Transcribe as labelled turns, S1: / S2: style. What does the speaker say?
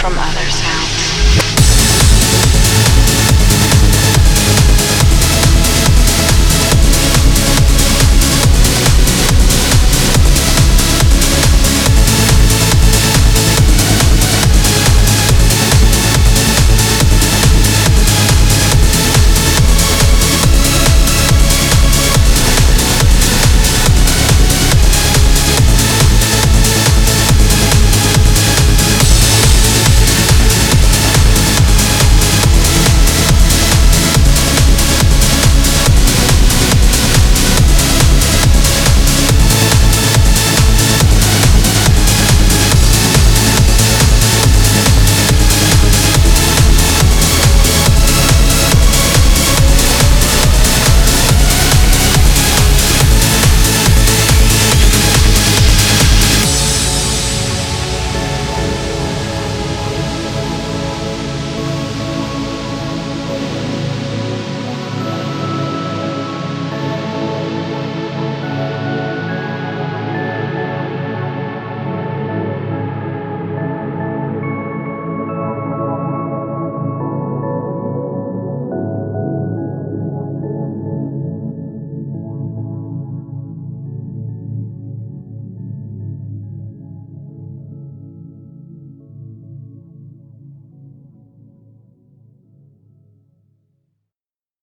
S1: from other sounds.